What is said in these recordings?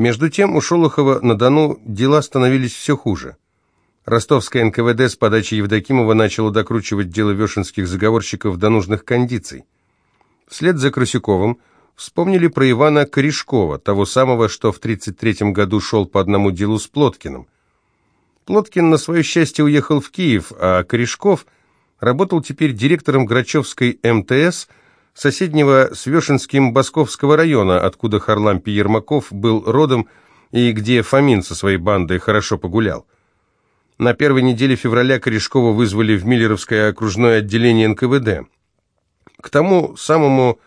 Между тем у Шолохова на Дону дела становились все хуже. Ростовское НКВД с подачи Евдокимова начало докручивать дело вешенских заговорщиков до нужных кондиций. Вслед за Красюковым вспомнили про Ивана Корешкова, того самого, что в 1933 году шел по одному делу с Плоткиным. Плоткин на свое счастье уехал в Киев, а Корешков работал теперь директором Грачевской МТС, соседнего с Вешенским Басковского района, откуда Харлампий Ермаков был родом и где Фомин со своей бандой хорошо погулял. На первой неделе февраля Корешкова вызвали в Миллеровское окружное отделение НКВД. К тому самому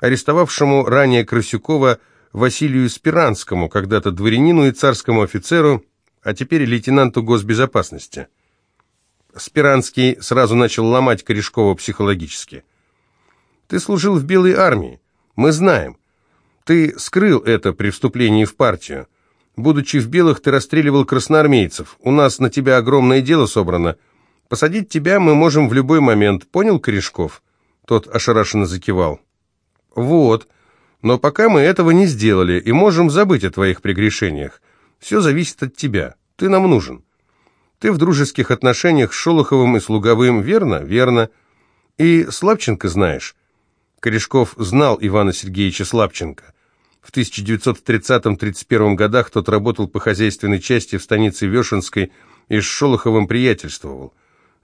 арестовавшему ранее Красюкова Василию Спиранскому, когда-то дворянину и царскому офицеру, а теперь лейтенанту госбезопасности. Спиранский сразу начал ломать Корешкова психологически. «Ты служил в Белой армии. Мы знаем. Ты скрыл это при вступлении в партию. Будучи в белых, ты расстреливал красноармейцев. У нас на тебя огромное дело собрано. Посадить тебя мы можем в любой момент. Понял, Корешков?» Тот ошарашенно закивал. «Вот. Но пока мы этого не сделали и можем забыть о твоих прегрешениях. Все зависит от тебя. Ты нам нужен. Ты в дружеских отношениях с Шолоховым и с Луговым, верно? Верно. И Слабченко знаешь». Корешков знал Ивана Сергеевича Слабченко. В 1930-31 годах тот работал по хозяйственной части в станице Вешенской и с Шолоховым приятельствовал.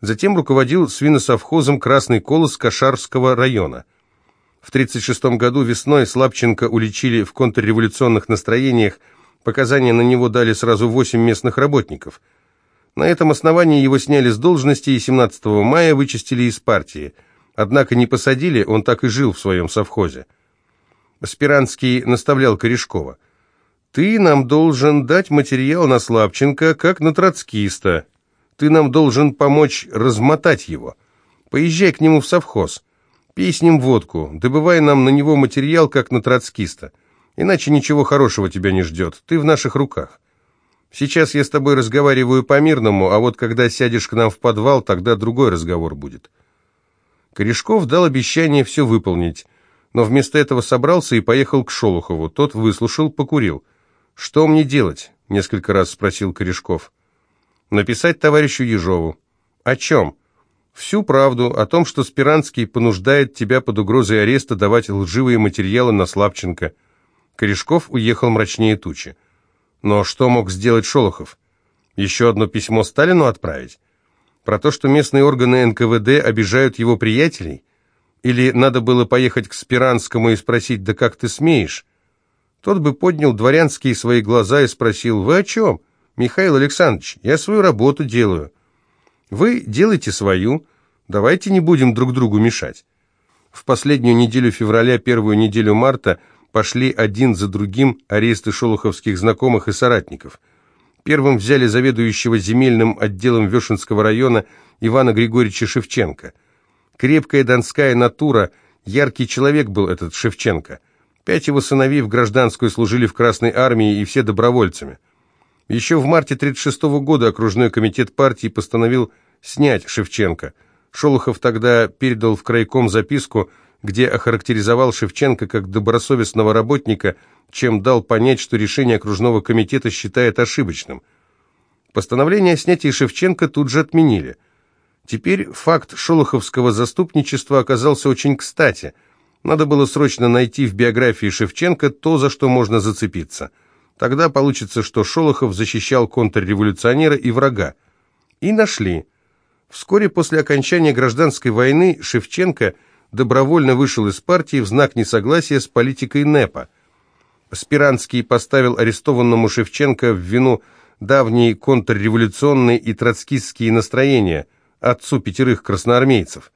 Затем руководил свиносовхозом «Красный колос» Кашарского района. В 1936 году весной Слабченко уличили в контрреволюционных настроениях, показания на него дали сразу 8 местных работников. На этом основании его сняли с должности и 17 мая вычистили из партии. Однако не посадили, он так и жил в своем совхозе. Спиранский наставлял Корешкова. «Ты нам должен дать материал на Слабченко, как на троцкиста. Ты нам должен помочь размотать его. Поезжай к нему в совхоз. Пей с ним водку, добывай нам на него материал, как на троцкиста. Иначе ничего хорошего тебя не ждет. Ты в наших руках. Сейчас я с тобой разговариваю по-мирному, а вот когда сядешь к нам в подвал, тогда другой разговор будет». Корешков дал обещание все выполнить но вместо этого собрался и поехал к Шолохову. Тот выслушал, покурил. «Что мне делать?» — несколько раз спросил Корешков. «Написать товарищу Ежову». «О чем?» «Всю правду, о том, что Спиранский понуждает тебя под угрозой ареста давать лживые материалы на Слабченко». Корешков уехал мрачнее тучи. «Но что мог сделать Шолохов? Еще одно письмо Сталину отправить? Про то, что местные органы НКВД обижают его приятелей?» Или надо было поехать к Спиранскому и спросить, да как ты смеешь? Тот бы поднял дворянские свои глаза и спросил, вы о чем? Михаил Александрович, я свою работу делаю. Вы делайте свою, давайте не будем друг другу мешать. В последнюю неделю февраля, первую неделю марта пошли один за другим аресты шолоховских знакомых и соратников. Первым взяли заведующего земельным отделом Вешенского района Ивана Григорьевича Шевченко – Крепкая донская натура, яркий человек был этот Шевченко. Пять его сыновей в гражданскую служили в Красной армии и все добровольцами. Еще в марте 1936 года окружной комитет партии постановил снять Шевченко. Шолохов тогда передал в крайком записку, где охарактеризовал Шевченко как добросовестного работника, чем дал понять, что решение окружного комитета считает ошибочным. Постановление о снятии Шевченко тут же отменили – Теперь факт шолоховского заступничества оказался очень кстати. Надо было срочно найти в биографии Шевченко то, за что можно зацепиться. Тогда получится, что Шолохов защищал контрреволюционера и врага. И нашли. Вскоре после окончания гражданской войны Шевченко добровольно вышел из партии в знак несогласия с политикой НЭПа. Спиранский поставил арестованному Шевченко в вину давние контрреволюционные и троцкистские настроения – отцу пятерых красноармейцев.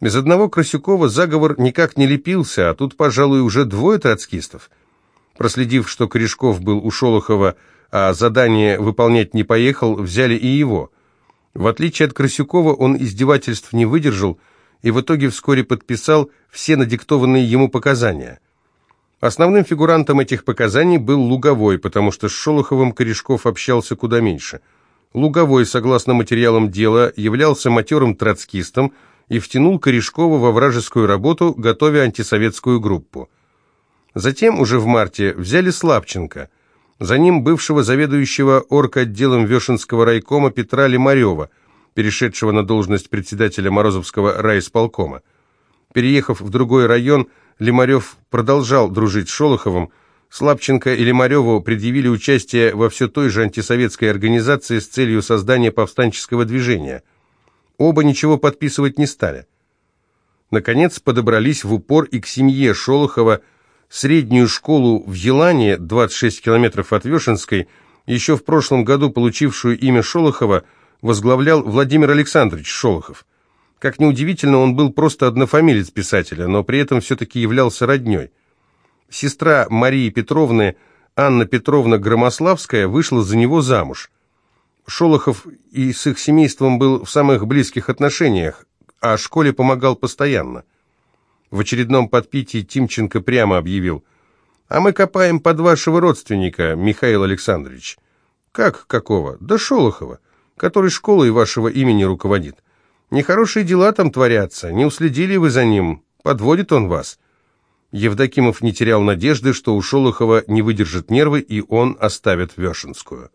Без одного Красюкова заговор никак не лепился, а тут, пожалуй, уже двое троцкистов. Проследив, что Корешков был у Шолохова, а задание выполнять не поехал, взяли и его. В отличие от Красюкова, он издевательств не выдержал и в итоге вскоре подписал все надиктованные ему показания. Основным фигурантом этих показаний был Луговой, потому что с Шолоховым Корешков общался куда меньше – Луговой, согласно материалам дела, являлся матерым троцкистом и втянул Корешкова во вражескую работу, готовя антисоветскую группу. Затем, уже в марте, взяли Слабченко. За ним бывшего заведующего орг-отделом Вешенского райкома Петра Лимарева, перешедшего на должность председателя Морозовского райисполкома. Переехав в другой район, Лимарев продолжал дружить с Шолоховым. Слабченко и Лимареву предъявили участие во все той же антисоветской организации с целью создания повстанческого движения. Оба ничего подписывать не стали. Наконец подобрались в упор и к семье Шолохова, среднюю школу в Елане, 26 километров от Вешенской, еще в прошлом году получившую имя Шолохова, возглавлял Владимир Александрович Шолохов. Как неудивительно, он был просто однофамилец писателя, но при этом все-таки являлся родней. Сестра Марии Петровны, Анна Петровна Громославская, вышла за него замуж. Шолохов и с их семейством был в самых близких отношениях, а школе помогал постоянно. В очередном подпитии Тимченко прямо объявил, «А мы копаем под вашего родственника, Михаил Александрович». «Как какого?» «Да Шолохова, который школой вашего имени руководит. Нехорошие дела там творятся, не уследили вы за ним, подводит он вас». Евдокимов не терял надежды, что у Шолохова не выдержат нервы, и он оставит Вешенскую.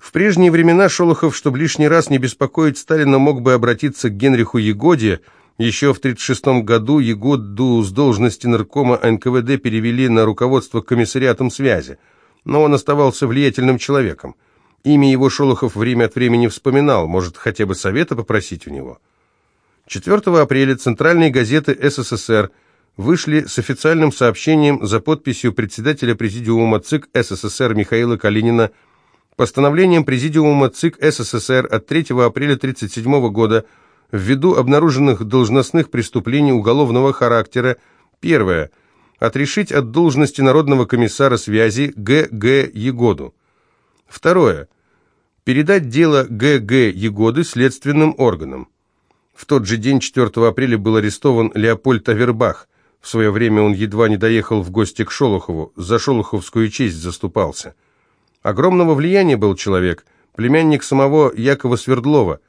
В прежние времена Шолохов, чтобы лишний раз не беспокоить Сталина, мог бы обратиться к Генриху Егоде. Еще в 1936 году Егоду с должности наркома НКВД перевели на руководство комиссариатом связи, но он оставался влиятельным человеком. Имя его Шолохов время от времени вспоминал, может, хотя бы совета попросить у него. 4 апреля центральные газеты СССР вышли с официальным сообщением за подписью председателя Президиума ЦИК СССР Михаила Калинина постановлением Президиума ЦИК СССР от 3 апреля 1937 года ввиду обнаруженных должностных преступлений уголовного характера первое отрешить от должности Народного комиссара связи Г.Г. Егоду. Второе. Передать дело Г.Г. Егоды следственным органам. В тот же день, 4 апреля, был арестован Леопольд Авербах. В свое время он едва не доехал в гости к Шолохову, за шолоховскую честь заступался. Огромного влияния был человек, племянник самого Якова Свердлова.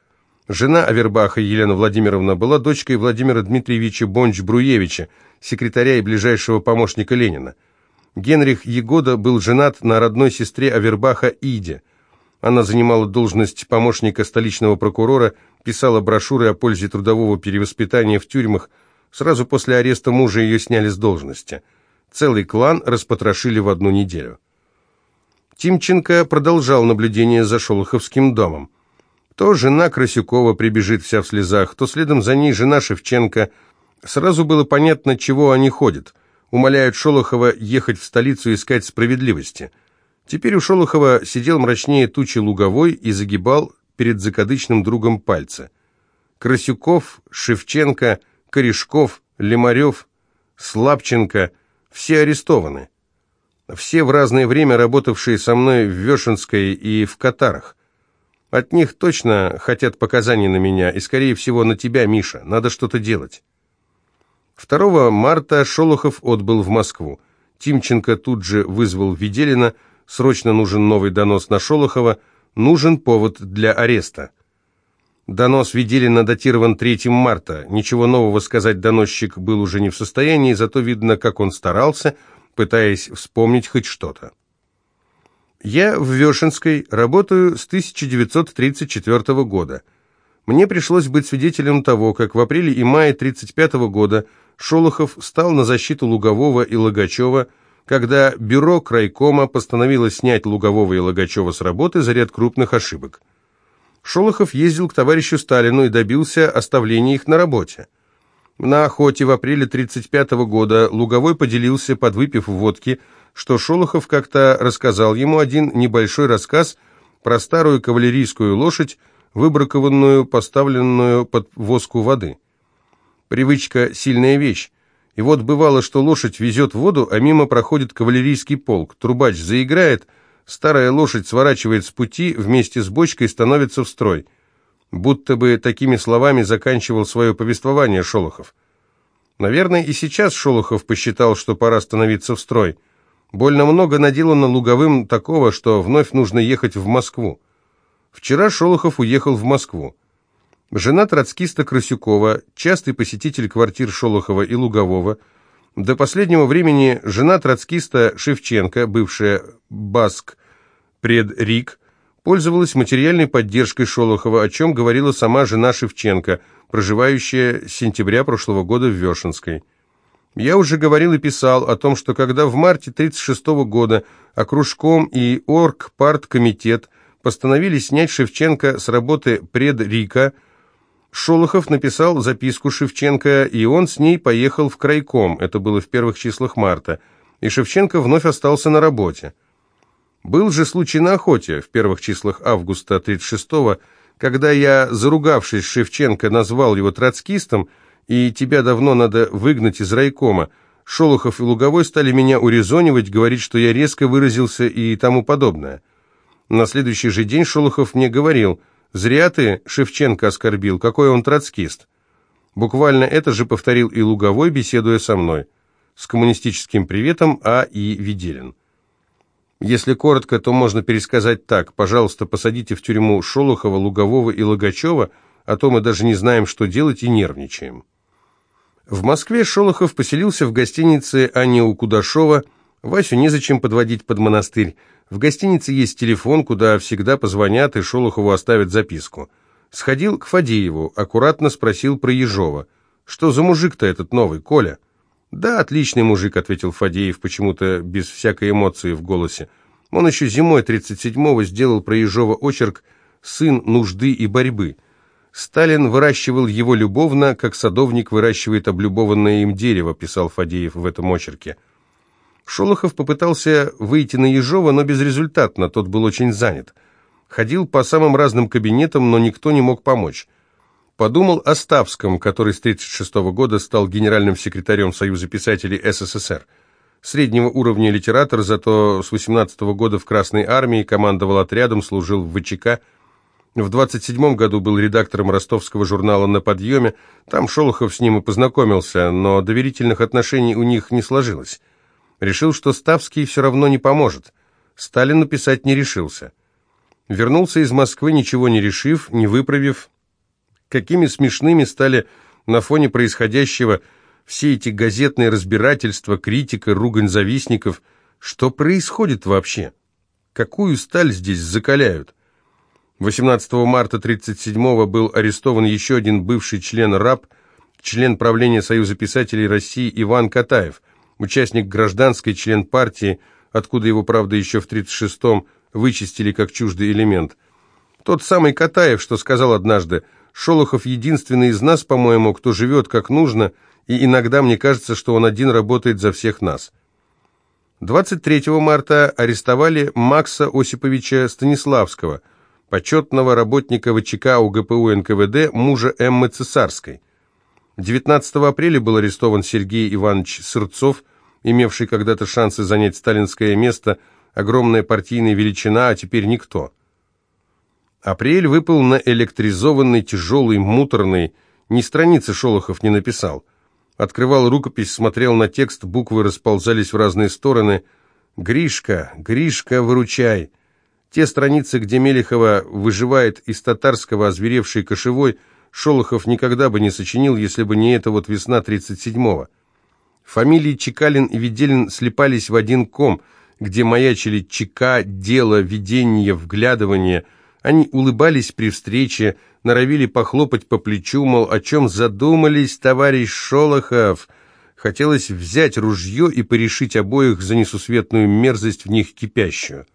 Жена Авербаха, Елена Владимировна, была дочкой Владимира Дмитриевича Бонч-Бруевича, секретаря и ближайшего помощника Ленина. Генрих Ягода был женат на родной сестре Авербаха Иде. Она занимала должность помощника столичного прокурора, писала брошюры о пользе трудового перевоспитания в тюрьмах. Сразу после ареста мужа ее сняли с должности. Целый клан распотрошили в одну неделю. Тимченко продолжал наблюдение за Шолоховским домом. То жена Красюкова прибежит вся в слезах, то следом за ней жена Шевченко. Сразу было понятно, чего они ходят – умоляют Шолохова ехать в столицу искать справедливости. Теперь у Шолохова сидел мрачнее тучи луговой и загибал перед закадычным другом пальцы. Красюков, Шевченко, Корешков, Лемарев, Слабченко – все арестованы. Все в разное время работавшие со мной в Вешенской и в Катарах. От них точно хотят показаний на меня, и, скорее всего, на тебя, Миша. Надо что-то делать. 2 марта Шолохов отбыл в Москву. Тимченко тут же вызвал Веделина, срочно нужен новый донос на Шолохова, нужен повод для ареста. Донос Веделина датирован 3 марта. Ничего нового сказать доносчик был уже не в состоянии, зато видно, как он старался, пытаясь вспомнить хоть что-то. Я в Вешенской работаю с 1934 года. Мне пришлось быть свидетелем того, как в апреле и мае 1935 года Шолохов стал на защиту Лугового и Логачева, когда бюро крайкома постановило снять Лугового и Логачева с работы за ряд крупных ошибок. Шолохов ездил к товарищу Сталину и добился оставления их на работе. На охоте в апреле 1935 года Луговой поделился, подвыпив водки, что Шолохов как-то рассказал ему один небольшой рассказ про старую кавалерийскую лошадь, выбракованную, поставленную под воску воды. Привычка – сильная вещь. И вот бывало, что лошадь везет воду, а мимо проходит кавалерийский полк. Трубач заиграет, старая лошадь сворачивает с пути, вместе с бочкой становится в строй. Будто бы такими словами заканчивал свое повествование Шолохов. Наверное, и сейчас Шолохов посчитал, что пора становиться в строй. Больно много наделано Луговым такого, что вновь нужно ехать в Москву. Вчера Шолохов уехал в Москву. Жена троцкиста Красюкова, частый посетитель квартир Шолохова и Лугового, До последнего времени жена троцкиста Шевченко, бывшая Баск пред Рик, пользовалась материальной поддержкой Шолохова, о чем говорила сама жена Шевченко, проживающая с сентября прошлого года в Вешенской. Я уже говорил и писал о том, что когда в марте 1936 года окружком и оргпарткомитет постановили снять Шевченко с работы пред Рика, Шолохов написал записку Шевченко, и он с ней поехал в крайком, это было в первых числах марта, и Шевченко вновь остался на работе. Был же случай на охоте в первых числах августа 36-го, когда я, заругавшись Шевченко, назвал его троцкистом, и тебя давно надо выгнать из райкома. Шолохов и Луговой стали меня урезонивать, говорить, что я резко выразился и тому подобное. На следующий же день Шолохов мне говорил, «Зря ты Шевченко оскорбил, какой он троцкист». Буквально это же повторил и Луговой, беседуя со мной. С коммунистическим приветом А. И. Веделин. Если коротко, то можно пересказать так. Пожалуйста, посадите в тюрьму Шолохова, Лугового и Логачева, а то мы даже не знаем, что делать и нервничаем. В Москве Шолохов поселился в гостинице Ани у Кудашова. Васю незачем подводить под монастырь. В гостинице есть телефон, куда всегда позвонят и Шолохову оставят записку. Сходил к Фадееву, аккуратно спросил про Ежова. «Что за мужик-то этот новый, Коля?» «Да, отличный мужик», — ответил Фадеев, почему-то без всякой эмоции в голосе. Он еще зимой 37-го сделал про Ежова очерк «Сын нужды и борьбы». Сталин выращивал его любовно, как садовник выращивает облюбованное им дерево, писал Фадеев в этом очерке. Шолохов попытался выйти на Ежова, но безрезультатно, тот был очень занят. Ходил по самым разным кабинетам, но никто не мог помочь. Подумал о Ставском, который с 1936 года стал генеральным секретарем Союза писателей СССР. Среднего уровня литератор, зато с 18 года в Красной армии командовал отрядом, служил в ВЧК, в 27 году был редактором ростовского журнала «На подъеме». Там Шолохов с ним и познакомился, но доверительных отношений у них не сложилось. Решил, что Ставский все равно не поможет. Сталину писать не решился. Вернулся из Москвы, ничего не решив, не выправив. Какими смешными стали на фоне происходящего все эти газетные разбирательства, критика, ругань завистников. Что происходит вообще? Какую сталь здесь закаляют? 18 марта 1937 был арестован еще один бывший член РАП, член правления Союза писателей России Иван Катаев, участник гражданской, член партии, откуда его, правда, еще в 1936-м вычистили как чуждый элемент. Тот самый Катаев, что сказал однажды, «Шолохов единственный из нас, по-моему, кто живет как нужно, и иногда мне кажется, что он один работает за всех нас». 23 марта арестовали Макса Осиповича Станиславского – почетного работника ВЧК УГПУ НКВД, мужа Эммы Цесарской. 19 апреля был арестован Сергей Иванович Сырцов, имевший когда-то шансы занять сталинское место, огромная партийная величина, а теперь никто. Апрель выпал на электризованный, тяжелый, муторный, ни страницы Шолохов не написал. Открывал рукопись, смотрел на текст, буквы расползались в разные стороны. «Гришка, Гришка, выручай!» Те страницы, где Мелехова выживает из татарского озверевшей кошевой, Шолохов никогда бы не сочинил, если бы не эта вот весна 37-го. Фамилии Чекалин и Веделин слепались в один ком, где маячили чека, дело, видение, вглядывание. Они улыбались при встрече, норовили похлопать по плечу, мол, о чем задумались, товарищ Шолохов. Хотелось взять ружье и порешить обоих за несусветную мерзость в них кипящую.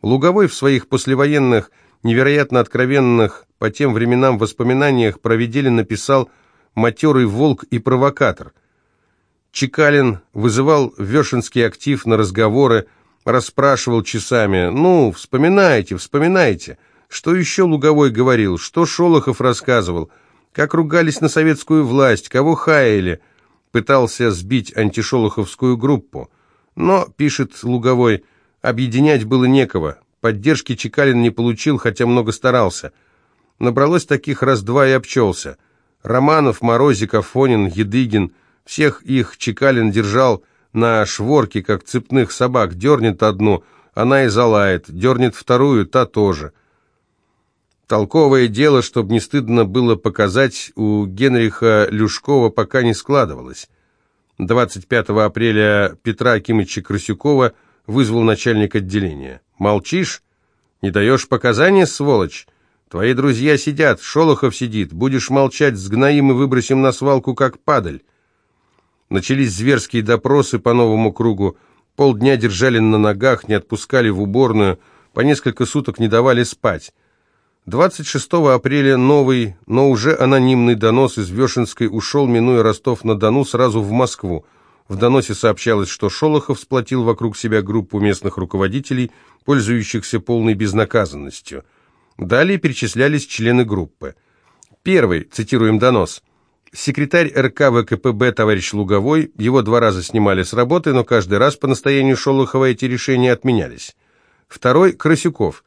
Луговой в своих послевоенных, невероятно откровенных по тем временам воспоминаниях про Веделин написал «матерый волк и провокатор». Чекалин вызывал Вешенский актив на разговоры, расспрашивал часами. «Ну, вспоминайте, вспоминайте. Что еще Луговой говорил? Что Шолохов рассказывал? Как ругались на советскую власть? Кого хаяли?» Пытался сбить антишолоховскую группу. Но, пишет Луговой, — Объединять было некого. Поддержки Чекалин не получил, хотя много старался. Набралось таких раз-два и обчелся. Романов, Морозик, Афонин, Едыгин. Всех их Чекалин держал на шворке, как цепных собак. Дернет одну, она и залает. Дернет вторую, та тоже. Толковое дело, чтобы не стыдно было показать, у Генриха Люшкова пока не складывалось. 25 апреля Петра Акимовича Красюкова вызвал начальник отделения. «Молчишь? Не даешь показания, сволочь? Твои друзья сидят, Шолохов сидит. Будешь молчать, сгноим и выбросим на свалку, как падаль». Начались зверские допросы по новому кругу. Полдня держали на ногах, не отпускали в уборную, по несколько суток не давали спать. 26 апреля новый, но уже анонимный донос из Вешенской ушел, минуя Ростов-на-Дону, сразу в Москву. В доносе сообщалось, что Шолохов сплотил вокруг себя группу местных руководителей, пользующихся полной безнаказанностью. Далее перечислялись члены группы. Первый, цитируем донос, секретарь РК ВКПБ товарищ Луговой, его два раза снимали с работы, но каждый раз по настоянию Шолохова эти решения отменялись. Второй, Красюков,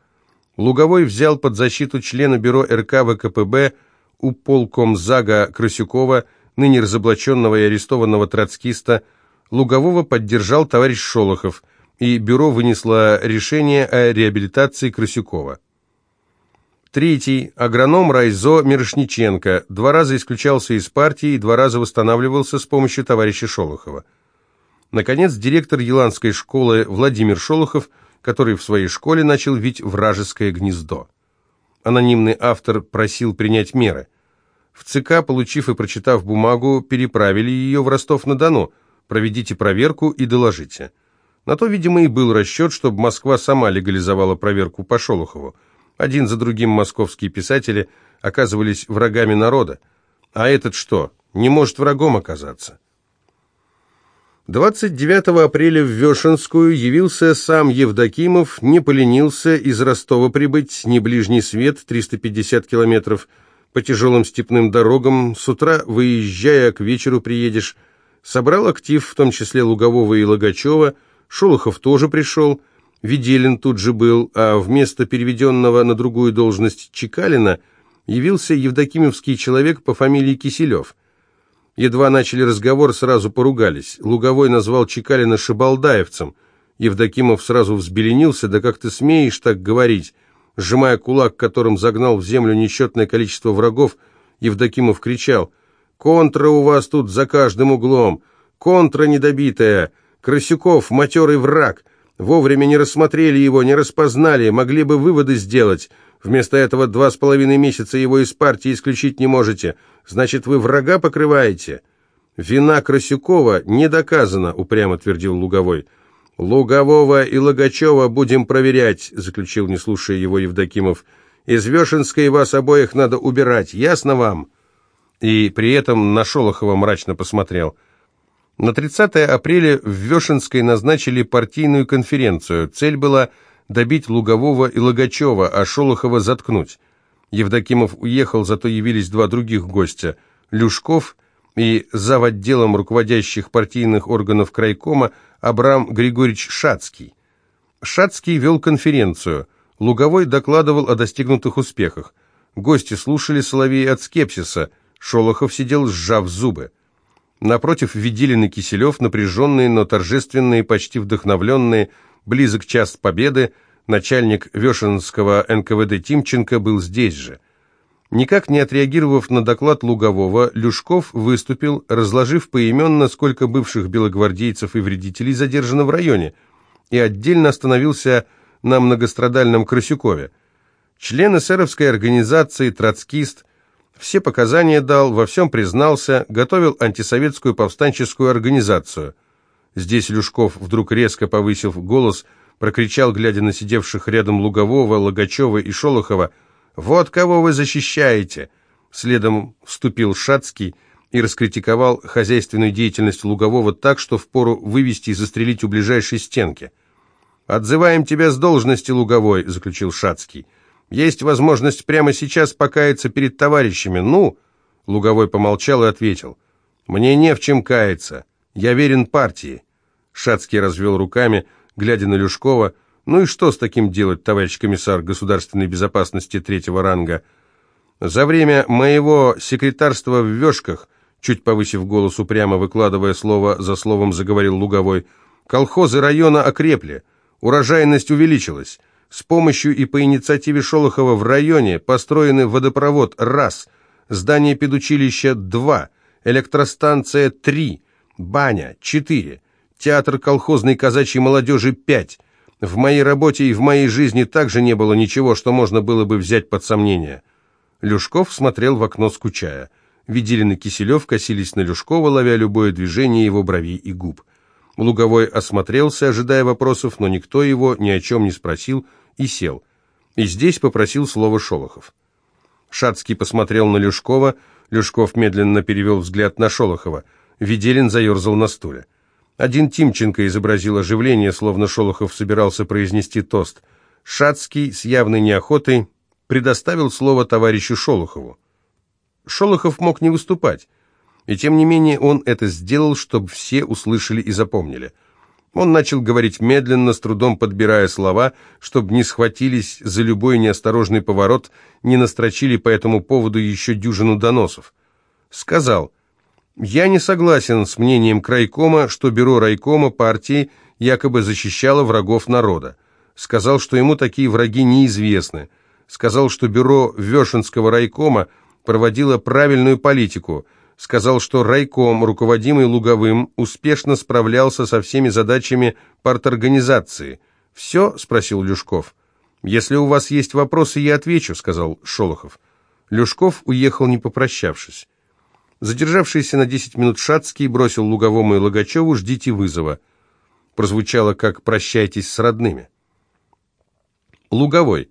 Луговой взял под защиту члена бюро РК ВКПБ у полкомзага Красюкова, ныне разоблаченного и арестованного троцкиста. Лугового поддержал товарищ Шолохов, и бюро вынесло решение о реабилитации Красюкова. Третий. Агроном Райзо Мирошниченко. Два раза исключался из партии и два раза восстанавливался с помощью товарища Шолохова. Наконец, директор Еланской школы Владимир Шолохов – который в своей школе начал вить вражеское гнездо. Анонимный автор просил принять меры. В ЦК, получив и прочитав бумагу, переправили ее в Ростов-на-Дону. Проведите проверку и доложите. На то, видимо, и был расчет, чтобы Москва сама легализовала проверку по Шолохову. Один за другим московские писатели оказывались врагами народа. А этот что, не может врагом оказаться? 29 апреля в Вешенскую явился сам Евдокимов, не поленился из Ростова прибыть, не ближний свет, 350 километров, по тяжелым степным дорогам, с утра, выезжая, к вечеру приедешь. Собрал актив, в том числе Лугового и Логачева, Шолохов тоже пришел, Виделин тут же был, а вместо переведенного на другую должность Чекалина явился евдокимовский человек по фамилии Киселев – Едва начали разговор, сразу поругались. Луговой назвал Чекалина шибалдаевцем. Евдокимов сразу взбеленился, да как ты смеешь так говорить? Сжимая кулак, которым загнал в землю несчетное количество врагов, Евдокимов кричал, «Контра у вас тут за каждым углом! Контра недобитая! Красюков, матерый враг! Вовремя не рассмотрели его, не распознали, могли бы выводы сделать. Вместо этого два с половиной месяца его из партии исключить не можете. Значит, вы врага покрываете?» «Вина Красюкова не доказана», — упрямо твердил Луговой. «Лугового и Логачева будем проверять», — заключил, не слушая его Евдокимов. «Из Вешенской вас обоих надо убирать, ясно вам?» И при этом на Шолохова мрачно посмотрел. На 30 апреля в Вешенской назначили партийную конференцию. Цель была добить Лугового и Логачева, а Шолохова заткнуть. Евдокимов уехал, зато явились два других гостя – Люшков и зав. отделом руководящих партийных органов крайкома Абрам Григорьевич Шацкий. Шацкий вел конференцию. Луговой докладывал о достигнутых успехах. Гости слушали Соловей от скепсиса. Шолохов сидел, сжав зубы. Напротив Ведилин и Киселев, напряженные, но торжественные, почти вдохновленные – Близок час победы, начальник Вешенского НКВД Тимченко был здесь же. Никак не отреагировав на доклад Лугового, Люшков выступил, разложив поименно, сколько бывших белогвардейцев и вредителей задержано в районе, и отдельно остановился на многострадальном Красюкове. Член эсеровской организации «Троцкист» все показания дал, во всем признался, готовил антисоветскую повстанческую организацию. Здесь Люшков, вдруг резко повысив голос, прокричал, глядя на сидевших рядом Лугового, Логачева и Шолохова, «Вот кого вы защищаете!» Следом вступил Шацкий и раскритиковал хозяйственную деятельность Лугового так, что впору вывести и застрелить у ближайшей стенки. «Отзываем тебя с должности, Луговой», — заключил Шацкий. «Есть возможность прямо сейчас покаяться перед товарищами. Ну?» Луговой помолчал и ответил. «Мне не в чем каяться. Я верен партии». Шацкий развел руками, глядя на Люшкова. «Ну и что с таким делать, товарищ комиссар государственной безопасности третьего ранга? За время моего секретарства в Вешках, чуть повысив голос упрямо выкладывая слово за словом, заговорил Луговой, колхозы района окрепли, урожайность увеличилась. С помощью и по инициативе Шолохова в районе построены водопровод – раз, здание педучилища – два, электростанция – три – Баня – четыре. Театр колхозной казачьей молодежи – пять. В моей работе и в моей жизни также не было ничего, что можно было бы взять под сомнение. Люшков смотрел в окно, скучая. Виделин и Киселев косились на Люшкова, ловя любое движение его бровей и губ. Луговой осмотрелся, ожидая вопросов, но никто его ни о чем не спросил и сел. И здесь попросил слово Шолохов. Шацкий посмотрел на Люшкова, Люшков медленно перевел взгляд на Шолохова. Виделин заерзал на стуле. Один Тимченко изобразил оживление, словно Шолохов собирался произнести тост. Шацкий с явной неохотой предоставил слово товарищу Шолохову. Шолохов мог не выступать, и тем не менее он это сделал, чтобы все услышали и запомнили. Он начал говорить медленно, с трудом подбирая слова, чтобы не схватились за любой неосторожный поворот, не настрочили по этому поводу еще дюжину доносов. Сказал, «Я не согласен с мнением крайкома, что бюро райкома партии якобы защищало врагов народа. Сказал, что ему такие враги неизвестны. Сказал, что бюро Вешенского райкома проводило правильную политику – сказал, что райком, руководимый Луговым, успешно справлялся со всеми задачами парторганизации. «Все?» – спросил Люшков. «Если у вас есть вопросы, я отвечу», – сказал Шолохов. Люшков уехал, не попрощавшись. Задержавшийся на 10 минут Шацкий бросил Луговому и Логачеву «Ждите вызова». Прозвучало как «Прощайтесь с родными». Луговой.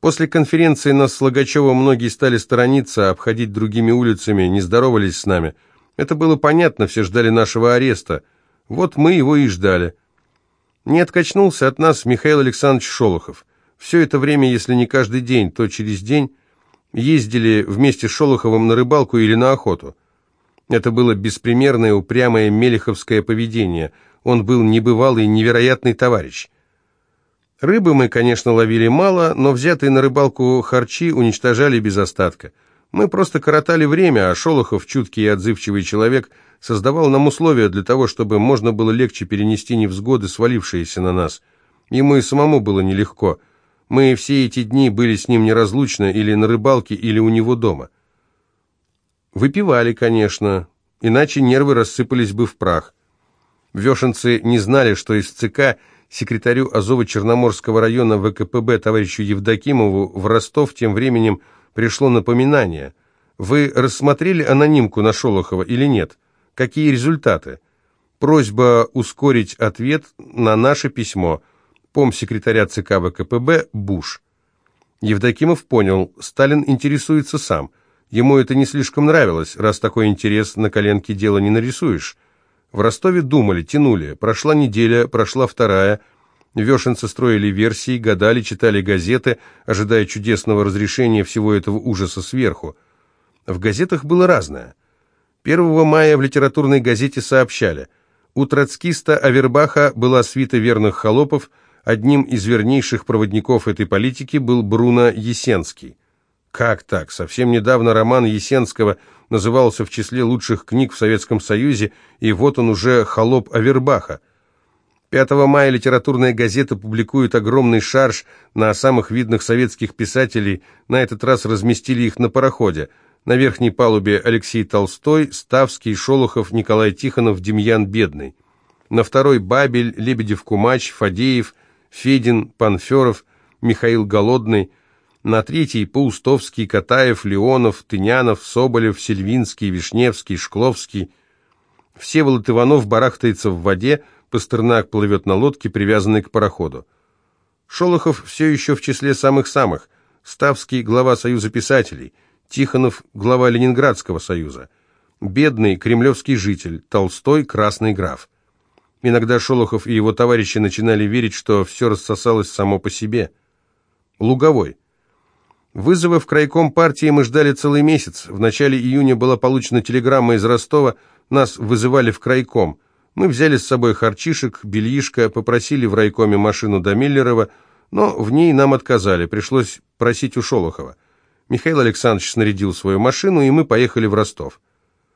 После конференции нас с Логачевым многие стали сторониться, обходить другими улицами, не здоровались с нами. Это было понятно, все ждали нашего ареста. Вот мы его и ждали. Не откачнулся от нас Михаил Александрович Шолохов. Все это время, если не каждый день, то через день, ездили вместе с Шолоховым на рыбалку или на охоту. Это было беспримерное, упрямое мелеховское поведение. Он был небывалый, невероятный товарищ. Рыбы мы, конечно, ловили мало, но взятые на рыбалку харчи уничтожали без остатка. Мы просто коротали время, а Шолохов, чуткий и отзывчивый человек, создавал нам условия для того, чтобы можно было легче перенести невзгоды, свалившиеся на нас. Ему и самому было нелегко. Мы все эти дни были с ним неразлучно или на рыбалке, или у него дома. Выпивали, конечно, иначе нервы рассыпались бы в прах. Вешенцы не знали, что из ЦК секретарю Азово-Черноморского района ВКПБ товарищу Евдокимову в Ростов тем временем пришло напоминание. Вы рассмотрели анонимку на Шолохова или нет? Какие результаты? Просьба ускорить ответ на наше письмо. Пом секретаря ЦК ВКПБ Буш. Евдокимов понял, Сталин интересуется сам. Ему это не слишком нравилось, раз такой интерес на коленке дело не нарисуешь. В Ростове думали, тянули. Прошла неделя, прошла вторая. Вешенцы строили версии, гадали, читали газеты, ожидая чудесного разрешения всего этого ужаса сверху. В газетах было разное. 1 мая в литературной газете сообщали, у троцкиста Авербаха была свита верных холопов, одним из вернейших проводников этой политики был Бруно Есенский. Как так? Совсем недавно роман Есенского назывался в числе лучших книг в Советском Союзе, и вот он уже «Холоп Авербаха». 5 мая литературная газета публикует огромный шарж на самых видных советских писателей, на этот раз разместили их на пароходе. На верхней палубе Алексей Толстой, Ставский, Шолохов, Николай Тихонов, Демьян Бедный. На второй Бабель, Лебедев-Кумач, Фадеев, Федин, Панферов, Михаил Голодный – на третий Паустовский, Катаев, Леонов, Тынянов, Соболев, Сельвинский, Вишневский, Шкловский. Всеволод Иванов барахтается в воде, Пастернак плывет на лодке, привязанной к пароходу. Шолохов все еще в числе самых-самых. Ставский – глава Союза писателей. Тихонов – глава Ленинградского союза. Бедный – кремлевский житель. Толстой – красный граф. Иногда Шолохов и его товарищи начинали верить, что все рассосалось само по себе. Луговой. Вызовы в крайком партии мы ждали целый месяц. В начале июня была получена телеграмма из Ростова, нас вызывали в крайком. Мы взяли с собой харчишек, бельишко, попросили в райкоме машину до Миллерова, но в ней нам отказали, пришлось просить у Шолохова. Михаил Александрович снарядил свою машину, и мы поехали в Ростов.